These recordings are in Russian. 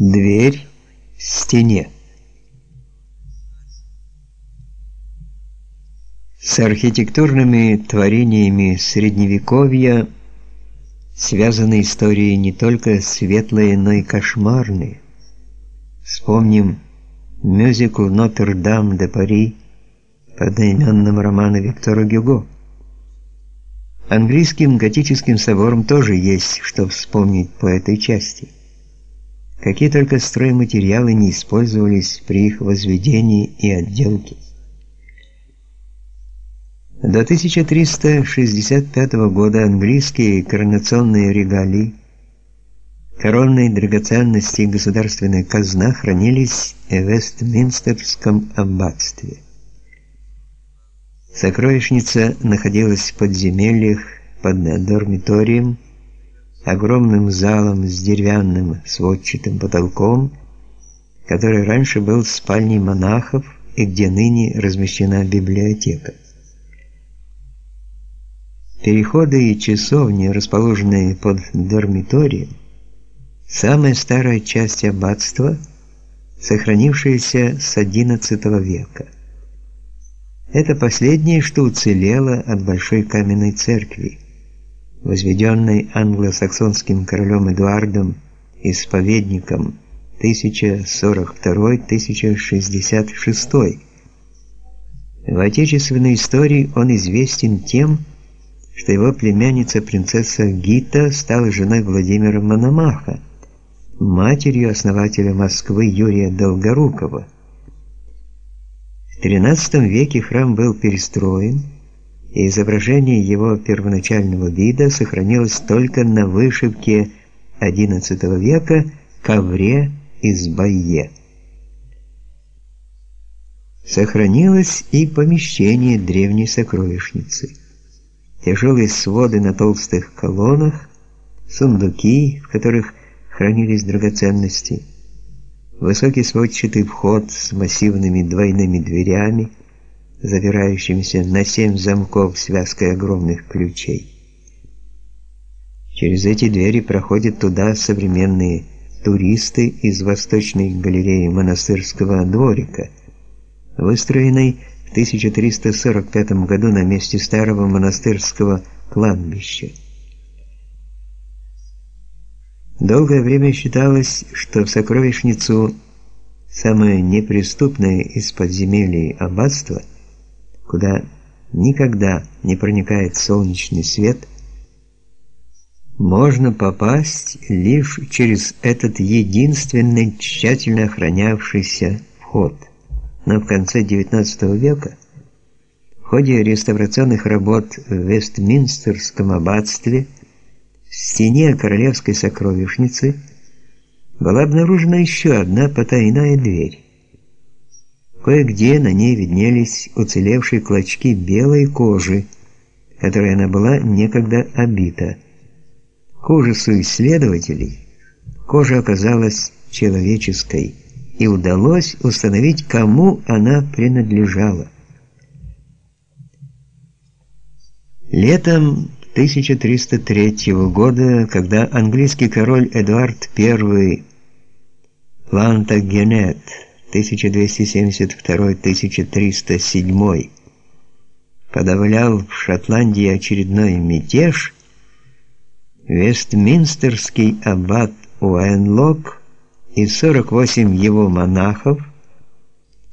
Дверь в стене. С архитектурными творениями средневековья связаны истории не только светлые, но и кошмарные. Вспомним мюзикл «Нотр-Дам де Пари» по одноименному роману Виктора Гюго. Английским готическим собором тоже есть что вспомнить по этой части. Какие только стройматериалы не использовались при их возведении и отделке. До 1365 года английские коронационные регалии, коронные драгоценности и государственная казна хранились в Вестминстерском аббатстве. Сокровищница находилась в подземельях под дормиторием, огромным залом с деревянным сводчатым потолком, который раньше был спальней монахов и где ныне размещена библиотека. Переходы и часовни, расположенные под дормиторием, самая старая часть аббатства, сохранившаяся с XI века. Это последнее, что уцелело от большой каменной церкви, возведенной англосаксонским королем Эдуардом исповедником 1042-1066. В отечественной истории он известен тем, что его племянница принцесса Гита стала женой Владимира Мономаха, матерью основателя Москвы Юрия Долгорукова. В XIII веке храм был перестроен, и изображение его первоначального вида сохранилось только на вышивке XI века ковре из байе. Сохранилось и помещение древней сокровищницы тяжелые своды на толстых колоннах, сундуки, в которых хранились драгоценности, высокий сводчатый вход с массивными двойными дверями, запирающимися на семь замков связкой огромных ключей. Через эти двери проходят туда современные туристы из Восточной галереи монастырского дворика, выстроенной в 1345 году на месте старого монастырского кладбища. Долгое время считалось, что в сокровищницу самое неприступное из подземелий аббатства, куда никогда не проникает солнечный свет, можно попасть лишь через этот единственный тщательно охранявшийся вход – но в конце XIX века в ходе реставрационных работ в Вестминстерском аббатстве в стене королевской сокровищницы была обнаружена еще одна потайная дверь. Кое-где на ней виднелись уцелевшие клочки белой кожи, которой она была некогда обита. К ужасу исследователей кожа оказалась человеческой и удалось установить, кому она принадлежала. Летом 1303 года, когда английский король Эдуард I Плантагенет 1272-1307 подавлял в Шотландии очередной мятеж, Вестминстерский аббат Уэнлок и 48 его монахов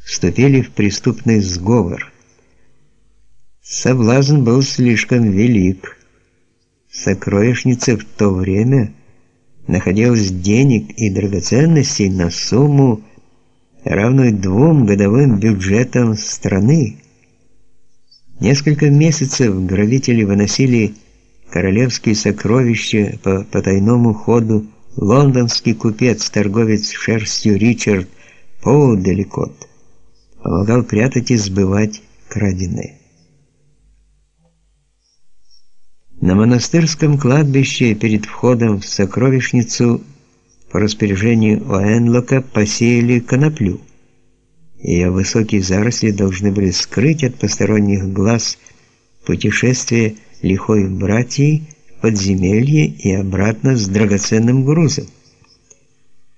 вступили в преступный сговор. Соблазн был слишком велик. В сокровищнице в то время находилось денег и драгоценностей на сумму, равную двум годовым бюджетам страны. Несколько месяцев грабители выносили королевские сокровища по потайному ходу Лондонский купец, торговец шерстью Ричард Поуделикот помогал прятать и сбывать краденое. На монастырском кладбище перед входом в сокровищницу по распоряжению Оэнлока посеяли коноплю. Ее высокие заросли должны были скрыть от посторонних глаз путешествие лихой братьей подземелье и обратно с драгоценным грузом.